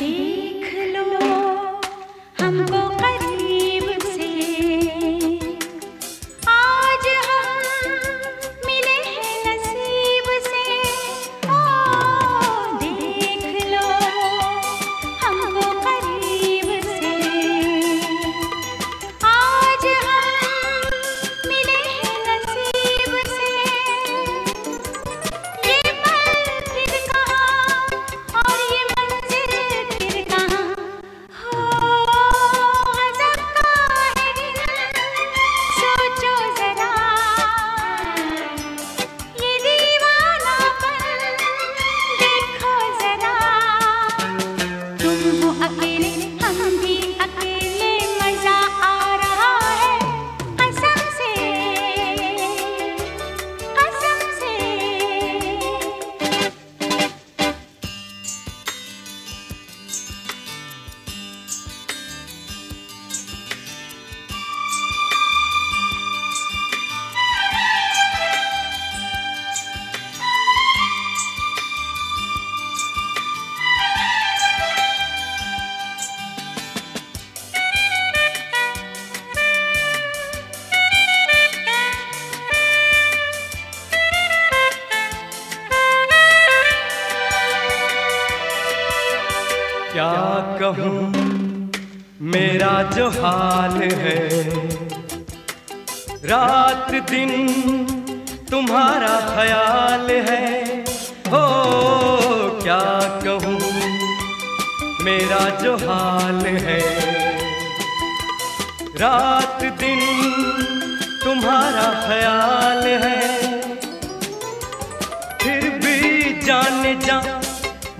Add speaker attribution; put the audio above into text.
Speaker 1: देख लो हमको कहूँ? मेरा जो हाल है। रात दिन तुम्हारा ख्याल है। हो, क्या कहूँ? मेरा जो हाल है। रात दिन